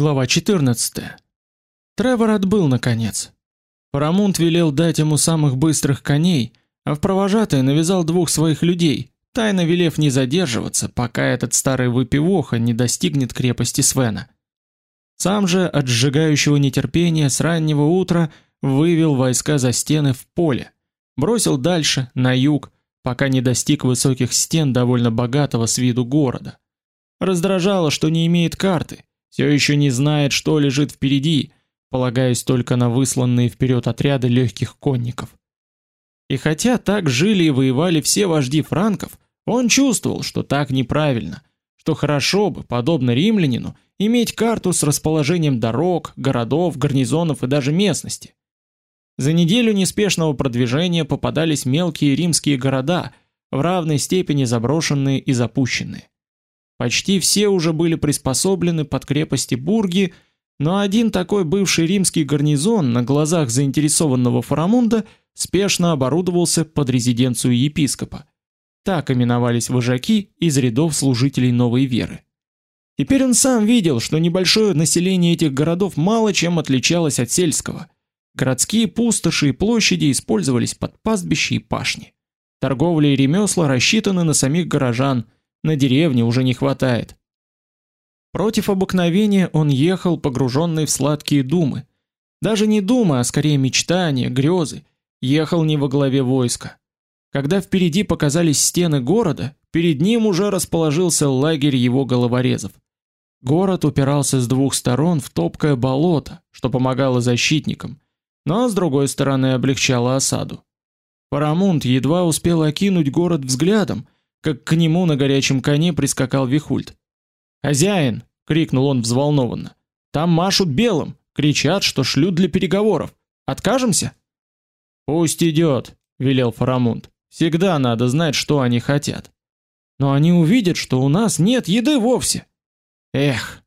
Глава 14. Тревор отбыл наконец. Парамунт велел дать ему самых быстрых коней, а в провожатые навязал двух своих людей, тайно велев не задерживаться, пока этот старый выпивоха не достигнет крепости Свена. Сам же от сжигающего нетерпения с раннего утра вывел войска за стены в поле, бросил дальше на юг, пока не достиг высоких стен довольно богатого с виду города. Раздражало, что не имеет карты все еще не знает, что лежит впереди, полагаясь только на высланные вперед отряды легких конников. И хотя так жили и воевали все вожди франков, он чувствовал, что так неправильно, что хорошо бы, подобно римлянину, иметь карту с расположением дорог, городов, гарнизонов и даже местности. За неделю неспешного продвижения попадались мелкие римские города, в равной степени заброшенные и запущенные. Почти все уже были приспособлены под крепости бурги, но один такой бывший римский гарнизон на глазах заинтересованного Фарамунда спешно оборудовался под резиденцию епископа. Так именовались вожаки из рядов служителей новой веры. Теперь он сам видел, что небольшое население этих городов мало чем отличалось от сельского. Городские пустоши и площади использовались под пастбища и пашни. Торговля и ремесла рассчитаны на самих горожан – на деревне уже не хватает. Против обыкновения он ехал погруженный в сладкие думы. Даже не думы, а скорее мечтания, грезы. Ехал не во главе войска. Когда впереди показались стены города, перед ним уже расположился лагерь его головорезов. Город упирался с двух сторон в топкое болото, что помогало защитникам, но с другой стороны облегчало осаду. Парамунт едва успел окинуть город взглядом, как к нему на горячем коне прискакал Вихульд. "Хозяин!" крикнул он взволнованно. "Там машут белым, кричат, что шлют для переговоров. Откажемся?" "Пусть идет», — велел Фарамунд. "Всегда надо знать, что они хотят. Но они увидят, что у нас нет еды вовсе". Эх.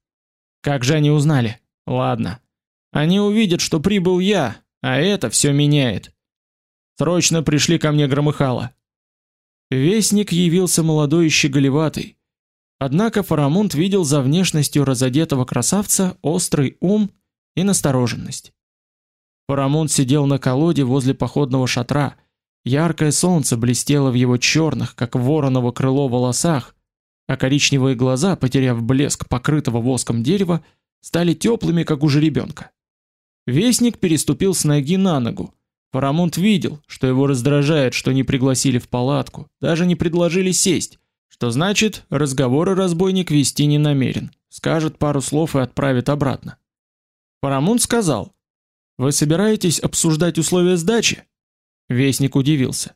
Как же они узнали? Ладно. Они увидят, что прибыл я, а это все меняет. Срочно пришли ко мне громыхало. Вестник явился молодой и щеголеватый. Однако Фарамунд видел за внешностью разодетого красавца острый ум и настороженность. Фарамунд сидел на колоде возле походного шатра. Яркое солнце блестело в его черных, как вороново крыло, волосах, а коричневые глаза, потеряв блеск покрытого воском дерева, стали теплыми, как у жеребенка. Вестник переступил с ноги на ногу, Парамонт видел, что его раздражает, что не пригласили в палатку, даже не предложили сесть, что значит, разговоры разбойник вести не намерен. Скажет пару слов и отправит обратно. Парамонт сказал: "Вы собираетесь обсуждать условия сдачи?" Вестник удивился.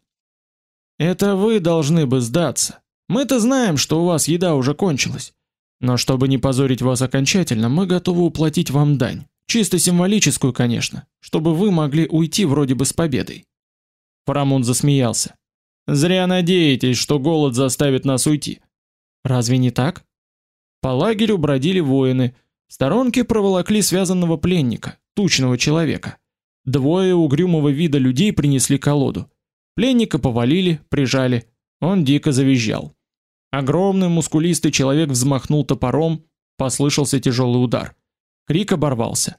"Это вы должны бы сдаться. Мы-то знаем, что у вас еда уже кончилась. Но чтобы не позорить вас окончательно, мы готовы уплатить вам дань. Чисто символическую, конечно, чтобы вы могли уйти вроде бы с победой. Парамон засмеялся. Зря надеетесь, что голод заставит нас уйти. Разве не так? По лагерю бродили воины, в сторонке проволокли связанного пленника, тучного человека. Двое угрюмого вида людей принесли колоду. Пленника повалили, прижали. Он дико завизжал. Огромный мускулистый человек взмахнул топором, послышался тяжелый удар. Крик оборвался.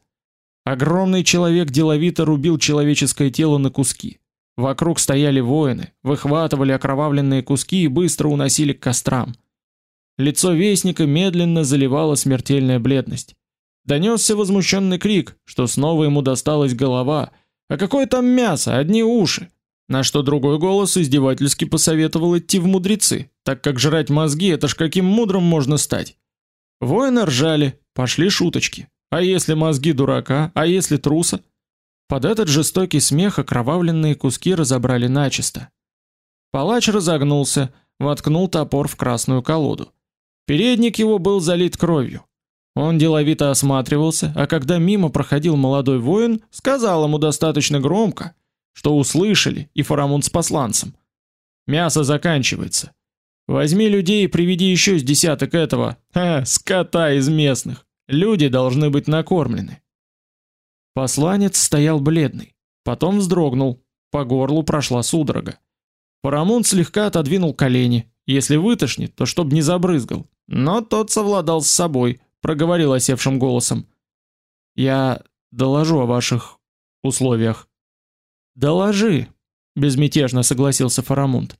Огромный человек деловито рубил человеческое тело на куски. Вокруг стояли воины, выхватывали окровавленные куски и быстро уносили к кострам. Лицо вестника медленно заливала смертельная бледность. Донесся возмущенный крик, что снова ему досталась голова, а какое там мясо, одни уши. На что другой голос издевательски посоветовал идти в мудрецы, так как жрать мозги это ж каким мудрым можно стать. Воины ржали, пошли шуточки. А если мозги дурака, а если труса? Под этот жестокий смех окровавленные куски разобрали начисто. Палач разогнулся, воткнул топор в красную колоду. Передник его был залит кровью. Он деловито осматривался, а когда мимо проходил молодой воин, сказал ему достаточно громко, что услышали и Фарамунд с посланцем. Мясо заканчивается. Возьми людей и приведи еще с десяток этого, ха, скота из местных. Люди должны быть накормлены. Посланец стоял бледный, потом вздрогнул, по горлу прошла судорога. Парамонт слегка отодвинул колени, если вытошнит, то чтоб не забрызгал. Но тот совладал с собой, проговорил осевшим голосом. Я доложу о ваших условиях. Доложи, безмятежно согласился Фарамунд.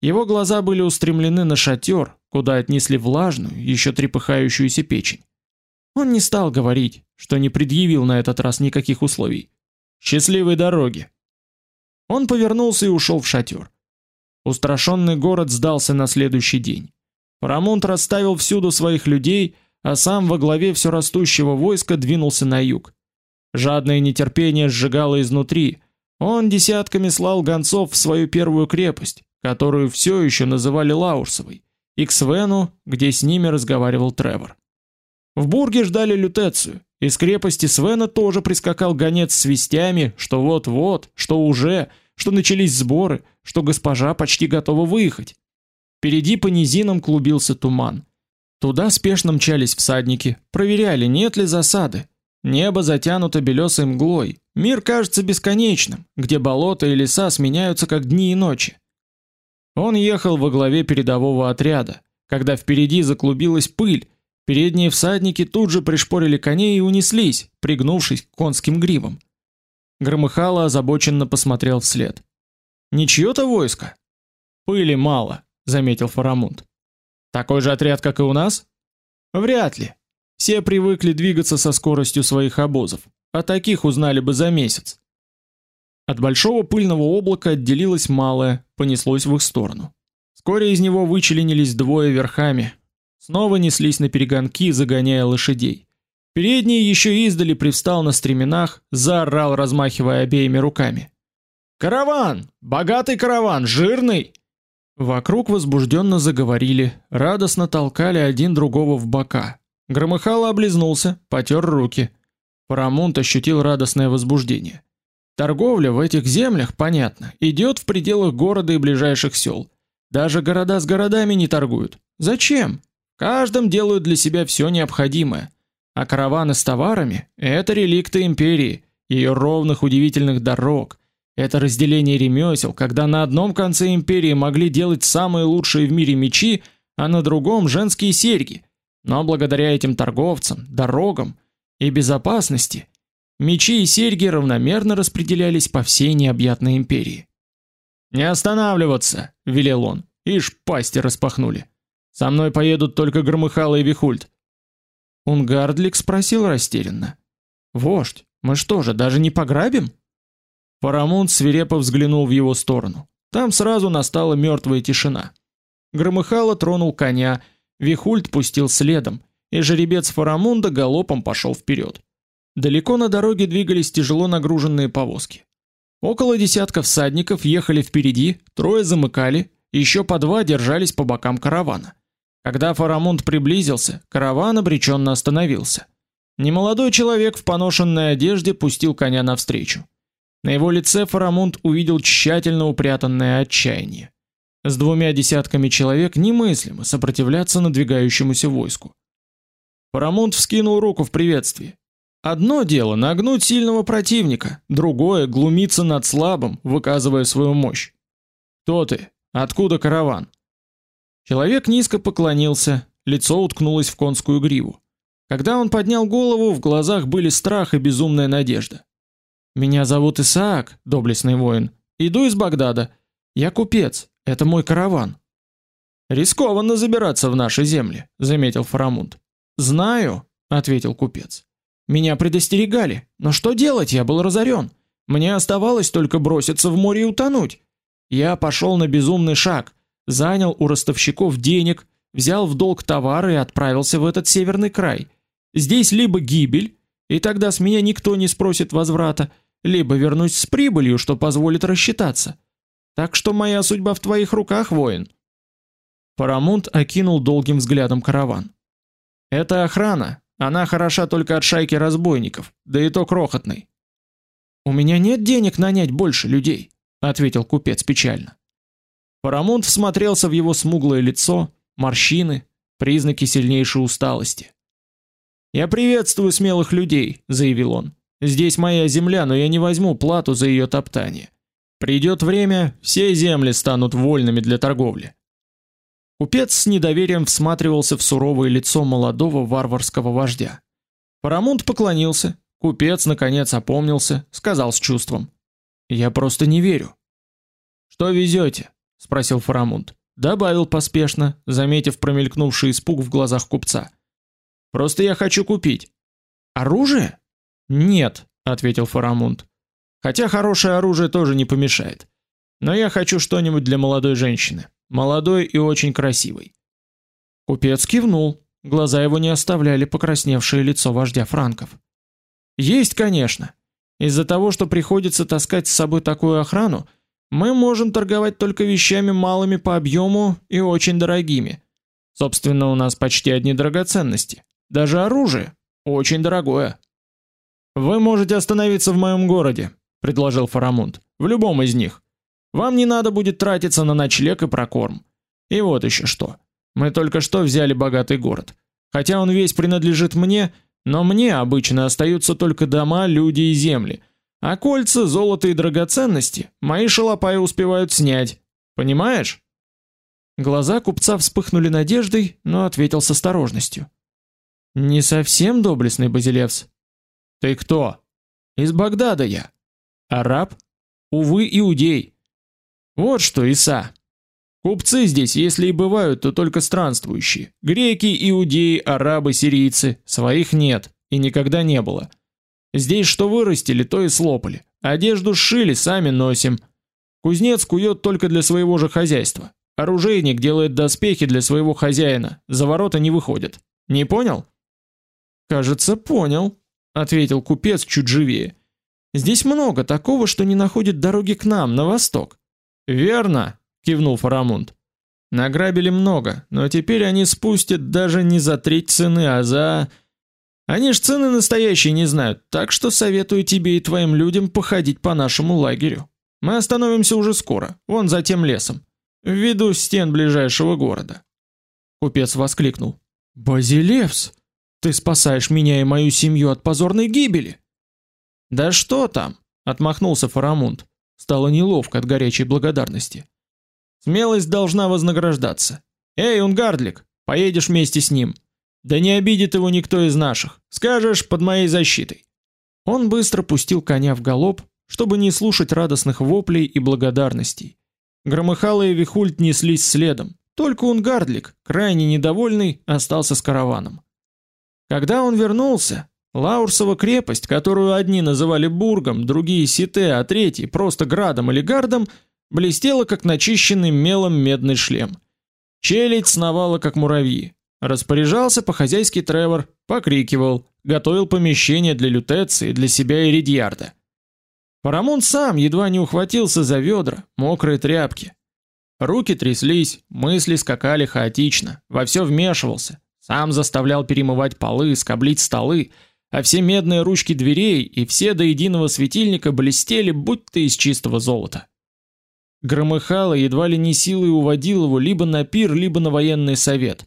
Его глаза были устремлены на шатер, куда отнесли влажную, еще трепыхающуюся печень. Он не стал говорить, что не предъявил на этот раз никаких условий. Счастливой дороги. Он повернулся и ушел в шатер. Устрашенный город сдался на следующий день. Парамонт расставил всюду своих людей, а сам во главе все растущего войска двинулся на юг. Жадное нетерпение сжигало изнутри. Он десятками слал гонцов в свою первую крепость, которую все еще называли Лаурсовой, и к Свену, где с ними разговаривал Тревор. В Бурге ждали лютецию. Из крепости Свена тоже прискакал гонец с вестями, что вот-вот, что уже, что начались сборы, что госпожа почти готова выехать. Впереди по низинам клубился туман. Туда спешно мчались всадники, проверяли, нет ли засады. Небо затянуто белесой мглой. Мир кажется бесконечным, где болота и леса сменяются как дни и ночи. Он ехал во главе передового отряда, когда впереди заклубилась пыль. Передние всадники тут же пришпорили коней и унеслись, пригнувшись к конским гривам. Громыхало озабоченно посмотрел вслед. Ничьё-то войско. Пыли мало, заметил Фарамунд. Такой же отряд, как и у нас? Вряд ли. Все привыкли двигаться со скоростью своих обозов, а таких узнали бы за месяц. От большого пыльного облака отделилось малое, понеслось в их сторону. Вскоре из него вычленились двое верхами. Снова неслись на перегонки, загоняя лошадей. Передний еще издали привстал на стременах, заорал, размахивая обеими руками. «Караван! Богатый караван! Жирный!» Вокруг возбужденно заговорили, радостно толкали один другого в бока. Громыхало облизнулся, потер руки. Парамонт ощутил радостное возбуждение. Торговля в этих землях, понятно, идет в пределах города и ближайших сел. Даже города с городами не торгуют. Зачем? В каждом делают для себя все необходимое. А караваны с товарами это реликты империи, ее ровных удивительных дорог, это разделение ремесел, когда на одном конце империи могли делать самые лучшие в мире мечи, а на другом женские серьги. Но благодаря этим торговцам, дорогам и безопасности мечи и серьги равномерно распределялись по всей необъятной империи. Не останавливаться, велел он. Ишь, пасти распахнули. Со мной поедут только Громыхало и Вихульд. Унгардлик спросил растерянно: "Вождь, мы что же, даже не пограбим?" Парамонт свирепо взглянул в его сторону. Там сразу настала мертвая тишина. Громыхало тронул коня, Вихульд пустил следом, и жеребец Фарамунда галопом пошел вперед. Далеко на дороге двигались тяжело нагруженные повозки. Около десятка всадников ехали впереди, трое замыкали, еще по два держались по бокам каравана. Когда Фарамунд приблизился, караван обреченно остановился. Немолодой человек в поношенной одежде пустил коня навстречу. На его лице Фарамунд увидел тщательно упрятанное отчаяние. С двумя десятками человек немыслимо сопротивляться надвигающемуся войску. Фарамунд вскинул руку в приветствии. Одно дело нагнуть сильного противника, другое глумиться над слабым, выказывая свою мощь. Кто ты? Откуда караван? Человек низко поклонился, лицо уткнулось в конскую гриву. Когда он поднял голову, в глазах были страх и безумная надежда. Меня зовут Исаак, доблестный воин. Иду из Багдада. Я купец. Это мой караван. Рискованно забираться в наши земли, заметил Фарамунд. Знаю, ответил купец. Меня предостерегали, но что делать? Я был разорен. Мне оставалось только броситься в море и утонуть. Я пошел на безумный шаг, занял у ростовщиков денег, взял в долг товары и отправился в этот северный край. Здесь либо гибель, и тогда с меня никто не спросит возврата, либо вернусь с прибылью, что позволит рассчитаться. Так что моя судьба в твоих руках, воин. Парамунд окинул долгим взглядом караван. Это охрана, она хороша только от шайки разбойников, да и то крохотной. У меня нет денег нанять больше людей, ответил купец печально. Парамунд всмотрелся в его смуглое лицо, морщины, признаки сильнейшей усталости. Я приветствую смелых людей, заявил он. Здесь моя земля, но я не возьму плату за ее топтание. Придет время, все земли станут вольными для торговли. Купец с недоверием всматривался в суровое лицо молодого варварского вождя. Парамонт поклонился. Купец наконец опомнился, сказал с чувством: "Я просто не верю". "Что везете? Спросил Фарамунд. Добавил поспешно, заметив промелькнувший испуг в глазах купца. Просто я хочу купить. Оружие? Нет, ответил Фарамунд. Хотя хорошее оружие тоже не помешает. Но я хочу что-нибудь для молодой женщины, молодой и очень красивой. Купец кивнул. Глаза его не оставляли покрасневшее лицо вождя франков. Есть, конечно. Из-за того, что приходится таскать с собой такую охрану, мы можем торговать только вещами малыми по объему и очень дорогими. Собственно, у нас почти одни драгоценности. Даже оружие очень дорогое. Вы можете остановиться в моем городе, предложил Фарамунд. В любом из них. Вам не надо будет тратиться на ночлег и прокорм. И вот еще что. Мы только что взяли богатый город. Хотя он весь принадлежит мне, но мне обычно остаются только дома, люди и земли. А кольца, золото и драгоценности мои шалопаи успевают снять. Понимаешь? Глаза купца вспыхнули надеждой, но ответил с осторожностью. Не совсем доблестный Базилевс. Ты кто? Из Багдада я. Араб? Увы, иудей. Вот что, Иса. Купцы здесь, если и бывают, то только странствующие. Греки, иудеи, арабы, сирийцы, своих нет и никогда не было. Здесь что вырастили, то и слопали. Одежду сшили, сами носим. Кузнец кует только для своего же хозяйства. Оружейник делает доспехи для своего хозяина, за ворота не выходит. Не понял? Кажется, понял, ответил купец чуть живее. Здесь много такого, что не находит дороги к нам на восток. Верно, кивнул Фарамунд. Награбили много, но теперь они спустят даже не за треть цены, а за они ж цены настоящие не знают, так что советую тебе и твоим людям походить по нашему лагерю. Мы остановимся уже скоро, вон за тем лесом, в виду стен ближайшего города. Купец воскликнул: "Базилевс, ты спасаешь меня и мою семью от позорной гибели". "Да что там?" отмахнулся Фарамунд. Стало неловко от горячей благодарности. Смелость должна вознаграждаться. Эй, Унгардлик, поедешь вместе с ним. Да не обидит его никто из наших. Скажешь, под моей защитой. Он быстро пустил коня в галоп, чтобы не слушать радостных воплей и благодарностей. Громыхало и Вихульт неслись следом. Только Унгардлик, крайне недовольный, остался с караваном. Когда он вернулся, Лаурсова крепость, которую одни называли бургом, другие сите, а третьи просто градом или гардом, блестела как начищенный мелом медный шлем. Челядь сновала как муравьи. Распоряжался по-хозяйски Тревор, покрикивал, готовил помещение для лютеции, для себя и Ридьярда. Парамон сам едва не ухватился за ведра, мокрые тряпки. Руки тряслись, мысли скакали хаотично, во все вмешивался, сам заставлял перемывать полы, скоблить столы, а все медные ручки дверей и все до единого светильника блестели будто из чистого золота. Громыхало едва ли не силой уводил его либо на пир, либо на военный совет.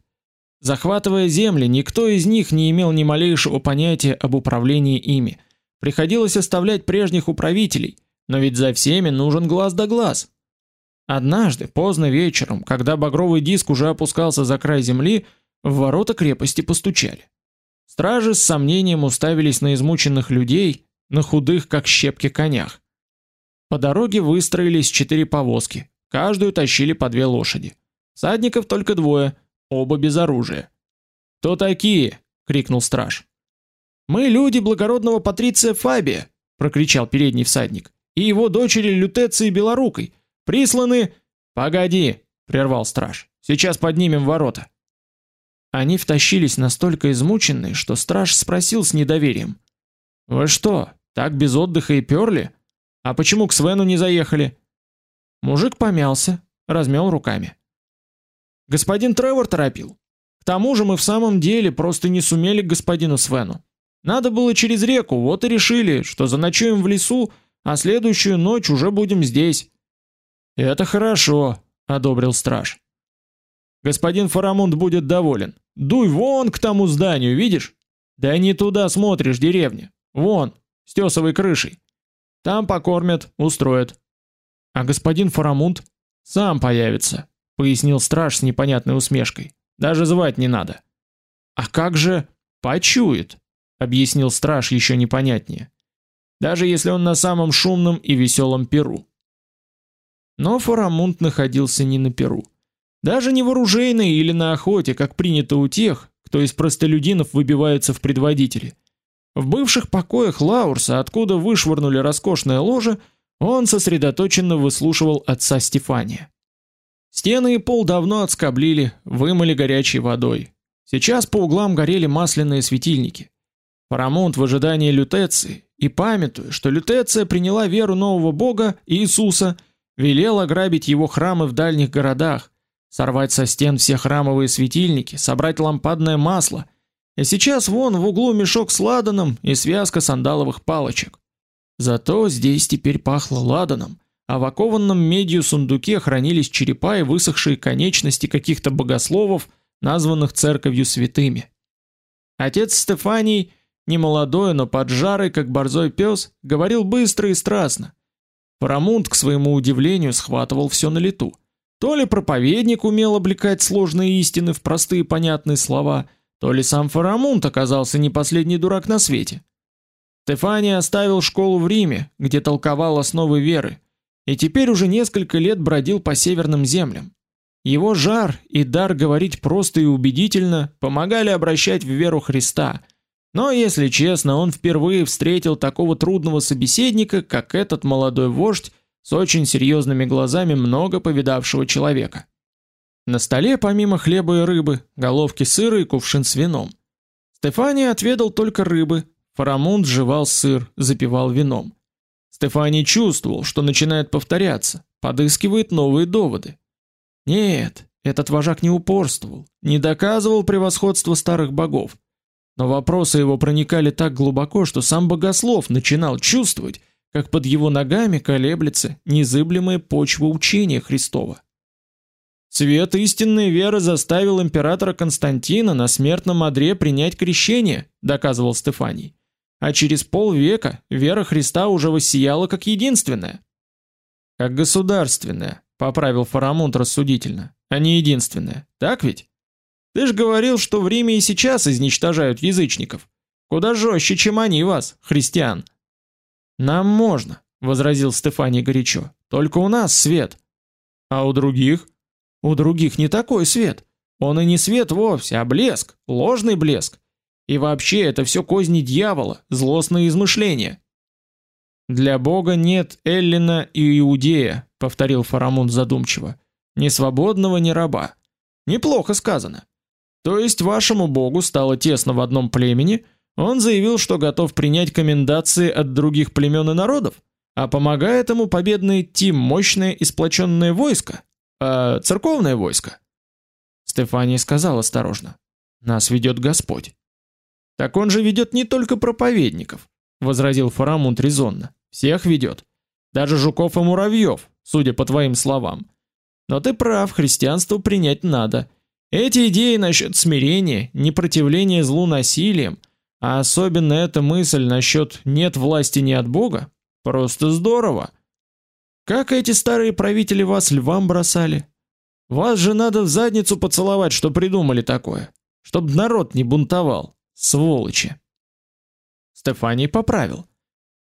Захватывая земли, никто из них не имел ни малейшего понятия об управлении ими. Приходилось оставлять прежних управителей, но ведь за всеми нужен глаз да глаз. Однажды, поздно вечером, когда багровый диск уже опускался за край земли, в ворота крепости постучали. Стражи с сомнением уставились на измученных людей, на худых как щепки конях. По дороге выстроились четыре повозки, каждую тащили по две лошади. Садников только двое, оба без оружия. "Кто такие?" крикнул страж. "Мы люди благородного патриция Фабия", прокричал передний всадник. "И его дочери Лютеции Белорукой, присланы Погоди, прервал страж. Сейчас поднимем ворота. Они втащились настолько измученные, что страж спросил с недоверием: "Вы что, так без отдыха и перли? А почему к Свену не заехали?" Мужик помялся, размял руками. Господин Тревор торопил. К тому же мы в самом деле просто не сумели к господину Свену. Надо было через реку, вот и решили, что заночуем в лесу, а следующую ночь уже будем здесь. Это хорошо, одобрил страж. Господин Фарамунд будет доволен. Дуй вон к тому зданию, видишь? Да не туда смотришь, деревня. Вон, с тесовой крышей. Там покормят, устроят. А господин Фарамунд сам появится, пояснил страж с непонятной усмешкой. Даже звать не надо. А как же почует? объяснил страж еще непонятнее. Даже если он на самом шумном и веселом перу. Но Фарамунд находился не на перу. Даже не в оружейной или на охоте, как принято у тех, кто из простолюдинов выбивается в предводители. В бывших покоях Лаурса, откуда вышвырнули роскошное ложе, он сосредоточенно выслушивал отца Стефания. Стены и пол давно отскоблили, вымыли горячей водой. Сейчас по углам горели масляные светильники. Парамонт в ожидании лютеции и памятуя, что лютеция приняла веру нового бога Иисуса, велел ограбить его храмы в дальних городах, сорвать со стен все храмовые светильники, собрать лампадное масло. И сейчас вон в углу мешок с ладаном и связка сандаловых палочек. Зато здесь теперь пахло ладаном, а в окованном медью сундуке хранились черепа и высохшие конечности каких-то богословов, названных церковью святыми. Отец Стефаний, не молодой, но поджарый, как борзой пес, говорил быстро и страстно. Парамунд, к своему удивлению, схватывал все на лету. То ли проповедник умел облекать сложные истины в простые понятные слова, то ли сам Фарамунд оказался не последний дурак на свете. Стефаний оставил школу в Риме, где толковал основы веры, и теперь уже несколько лет бродил по северным землям. Его жар и дар говорить просто и убедительно помогали обращать в веру Христа. Но, если честно, он впервые встретил такого трудного собеседника, как этот молодой вождь с очень серьезными глазами много повидавшего человека. На столе помимо хлеба и рыбы, головки сыра и кувшин с вином. Стефания отведал только рыбы, Фарамунд жевал сыр, запивал вином. Стефани чувствовал, что начинает повторяться, подыскивает новые доводы. Нет, этот вожак не упорствовал, не доказывал превосходство старых богов. Но вопросы его проникали так глубоко, что сам богослов начинал чувствовать, как под его ногами колеблется незыблемая почва учения Христова. Свет истинной веры заставил императора Константина на смертном одре принять крещение, доказывал Стефаний. А через полвека вера Христа уже воссияла как единственная. Как государственная, поправил Фарамунд рассудительно, а не единственная. Так ведь? Ты ж говорил, что в Риме и сейчас изничтожают язычников. Куда жестче, чем они вас, христиан. Нам можно, возразил Стефаний горячо. Только у нас свет. А у других? У других не такой свет. Он и не свет вовсе, а блеск, ложный блеск. И вообще это все козни дьявола, злостные измышления. Для Бога нет Эллина и Иудея, повторил Фарамунд задумчиво. Ни свободного, ни раба. Неплохо сказано. То есть вашему Богу стало тесно в одном племени, он заявил, что готов принять комендации от других племен и народов, а помогает ему победно идти мощное и сплоченное войско, э, церковное войско. Стефания сказал осторожно: "Нас ведет Господь". Так он же ведет не только проповедников, возразил Фарамунд резонно. Всех ведет, даже жуков и муравьев, судя по твоим словам. Но ты прав, христианство принять надо. Эти идеи насчет смирения, непротивления злу насилием, а особенно эта мысль насчет нет власти ни от Бога, просто здорово. Как эти старые правители вас львам бросали? Вас же надо в задницу поцеловать, что придумали такое, чтоб народ не бунтовал, сволочи. Стефаний поправил.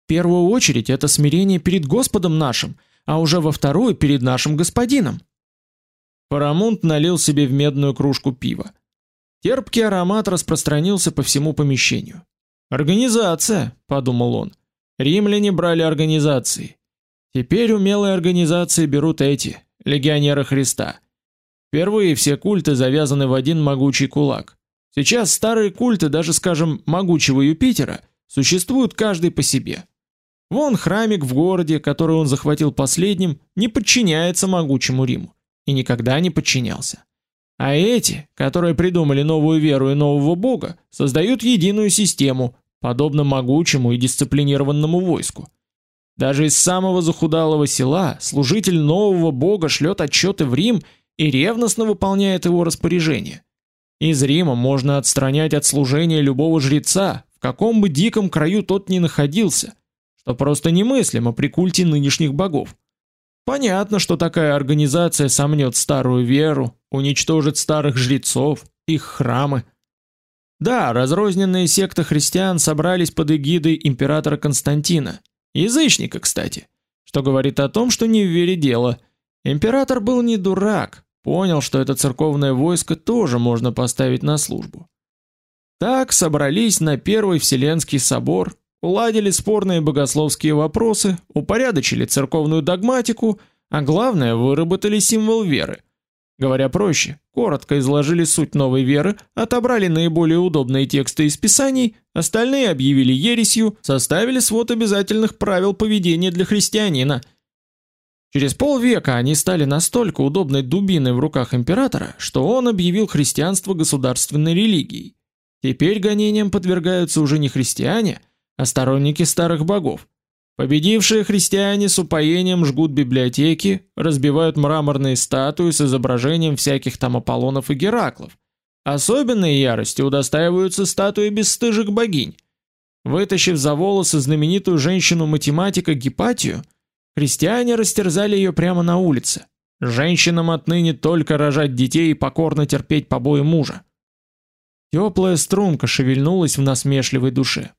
В первую очередь это смирение перед Господом нашим, а уже во вторую перед нашим господином. Парамунт налил себе в медную кружку пива. Терпкий аромат распространился по всему помещению. Организация, подумал он. Римляне брали организации. Теперь умелые организации берут эти легионеры Христа. Впервые все культы завязаны в один могучий кулак. Сейчас старые культы, даже, скажем, могучего Юпитера, существуют каждый по себе. Вон храмик в городе, который он захватил последним, не подчиняется могучему Риму и никогда не подчинялся. А эти, которые придумали новую веру и нового бога, создают единую систему, подобно могучему и дисциплинированному войску. Даже из самого захудалого села служитель нового бога шлет отчеты в Рим и ревностно выполняет его распоряжения. Из Рима можно отстранять от служения любого жреца, в каком бы диком краю тот ни находился, что просто немыслимо при культе нынешних богов. Понятно, что такая организация сомнет старую веру, уничтожит старых жрецов, их храмы. Да, разрозненные секты христиан собрались под эгидой императора Константина, язычника, кстати, что говорит о том, что не в вере дело. Император был не дурак, понял, что это церковное войско тоже можно поставить на службу. Так собрались на Первый Вселенский собор, уладили спорные богословские вопросы, упорядочили церковную догматику, а главное, выработали символ веры. Говоря проще, коротко изложили суть новой веры, отобрали наиболее удобные тексты из Писаний, остальные объявили ересью, составили свод обязательных правил поведения для христианина. Через полвека они стали настолько удобной дубиной в руках императора, что он объявил христианство государственной религией. Теперь гонениям подвергаются уже не христиане, а сторонники старых богов. Победившие христиане с упоением жгут библиотеки, разбивают мраморные статуи с изображением всяких там Аполлонов и Гераклов. Особенной ярости удостаиваются статуи бесстыжих богинь. Вытащив за волосы знаменитую женщину-математика Гипатию, христиане растерзали ее прямо на улице. Женщинам отныне только рожать детей и покорно терпеть побои мужа. Теплая струнка шевельнулась в насмешливой душе.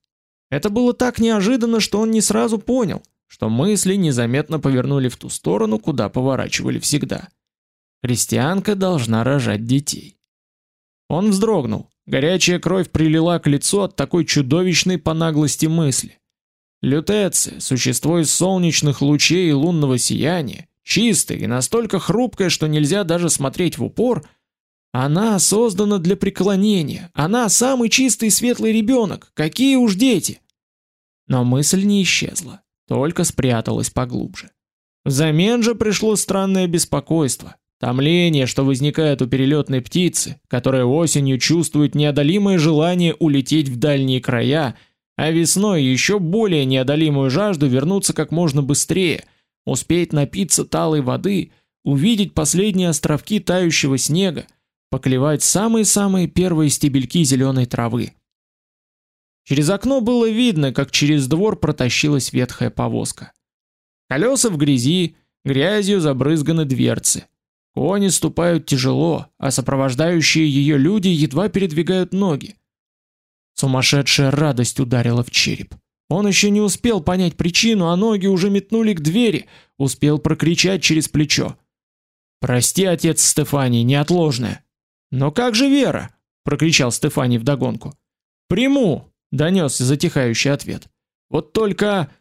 Это было так неожиданно, что он не сразу понял, что мысли незаметно повернули в ту сторону, куда поворачивали всегда. Христианка должна рожать детей. Он вздрогнул. Горячая кровь прилила к лицу от такой чудовищной по наглости мысли. Лютеция, существо из солнечных лучей и лунного сияния, чистое и настолько хрупкое, что нельзя даже смотреть в упор, она создана для преклонения. Она самый чистый и светлый ребенок. Какие уж дети. Но мысль не исчезла, только спряталась поглубже. Взамен же пришло странное беспокойство, томление, что возникает у перелетной птицы, которая осенью чувствует неодолимое желание улететь в дальние края, а весной еще более неодолимую жажду вернуться как можно быстрее, успеть напиться талой воды, увидеть последние островки тающего снега, поклевать самые-самые первые стебельки зеленой травы. Через окно было видно, как через двор протащилась ветхая повозка. Колеса в грязи, грязью забрызганы дверцы. Кони ступают тяжело, а сопровождающие ее люди едва передвигают ноги. Сумасшедшая радость ударила в череп. Он еще не успел понять причину, а ноги уже метнули к двери, успел прокричать через плечо: "Прости, отец Стефани, неотложное". Но как же Вера? прокричал Стефани вдогонку. Приму, донесся затихающий ответ. Вот только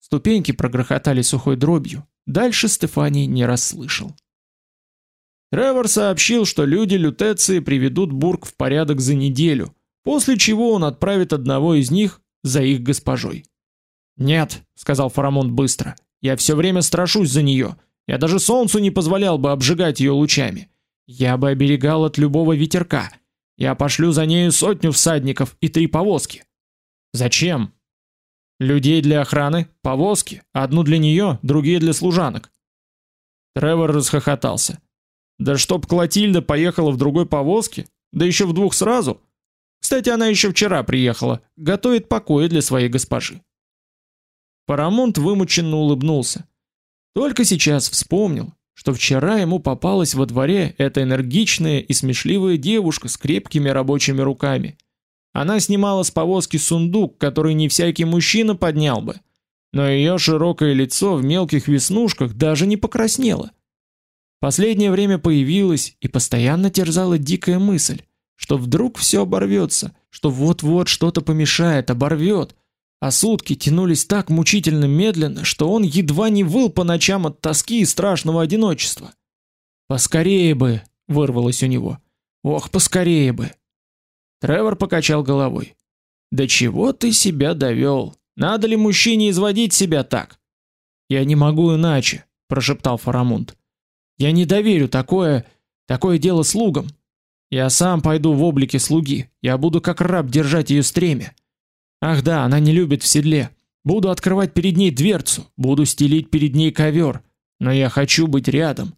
ступеньки прогрохотали сухой дробью. Дальше Стефани не расслышал. Тревор сообщил, что люди Лютеции приведут Бург в порядок за неделю, после чего он отправит одного из них за их госпожой. "Нет", сказал Фарамон быстро. "Я все время страшусь за нее. Я даже солнцу не позволял бы обжигать ее лучами. Я бы оберегал от любого ветерка. Я пошлю за нею сотню всадников и три повозки. Зачем? Людей для охраны, повозки, одну для нее, другие для служанок. Тревор расхохотался. Да чтоб Клотильда поехала в другой повозке, да еще в двух сразу. Кстати, она еще вчера приехала, готовит покои для своей госпожи. Парамонт вымученно улыбнулся. Только сейчас вспомнил, что вчера ему попалась во дворе эта энергичная и смешливая девушка с крепкими рабочими руками. Она снимала с повозки сундук, который не всякий мужчина поднял бы, но ее широкое лицо в мелких веснушках даже не покраснело. Последнее время появилась и постоянно терзала дикая мысль, что вдруг все оборвется, что вот-вот что-то помешает, оборвет, а сутки тянулись так мучительно медленно, что он едва не выл по ночам от тоски и страшного одиночества. Поскорее бы, вырвалось у него. Ох, поскорее бы. Тревор покачал головой. Да чего ты себя довел? Надо ли мужчине изводить себя так? Я не могу иначе, прошептал Фарамунд. Я не доверю такое, такое дело слугам. Я сам пойду в облике слуги. Я буду как раб держать ее стремя. Ах да, она не любит в седле. Буду открывать перед ней дверцу, буду стелить перед ней ковер, но я хочу быть рядом.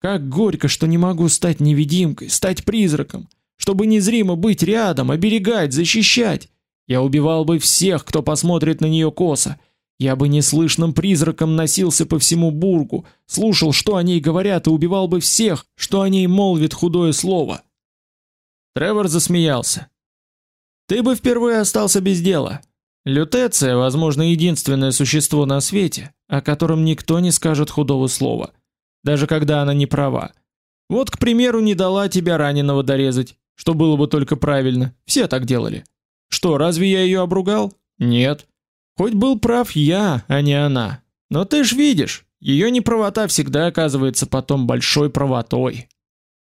Как горько, что не могу стать невидимкой, стать призраком, чтобы незримо быть рядом, оберегать, защищать. Я убивал бы всех, кто посмотрит на нее косо. Я бы неслышным призраком носился по всему бургу, слушал, что о ней говорят, и убивал бы всех, что о ней молвит худое слово. Тревор засмеялся. Ты бы впервые остался без дела. Лютеция, возможно, единственное существо на свете, о котором никто не скажет худого слова, даже когда она не права. Вот, к примеру, не дала тебя раненого дорезать, что было бы только правильно. Все так делали. Что, разве я ее обругал? Нет. Хоть был прав я, а не она. Но ты ж видишь, ее неправота всегда оказывается потом большой правотой.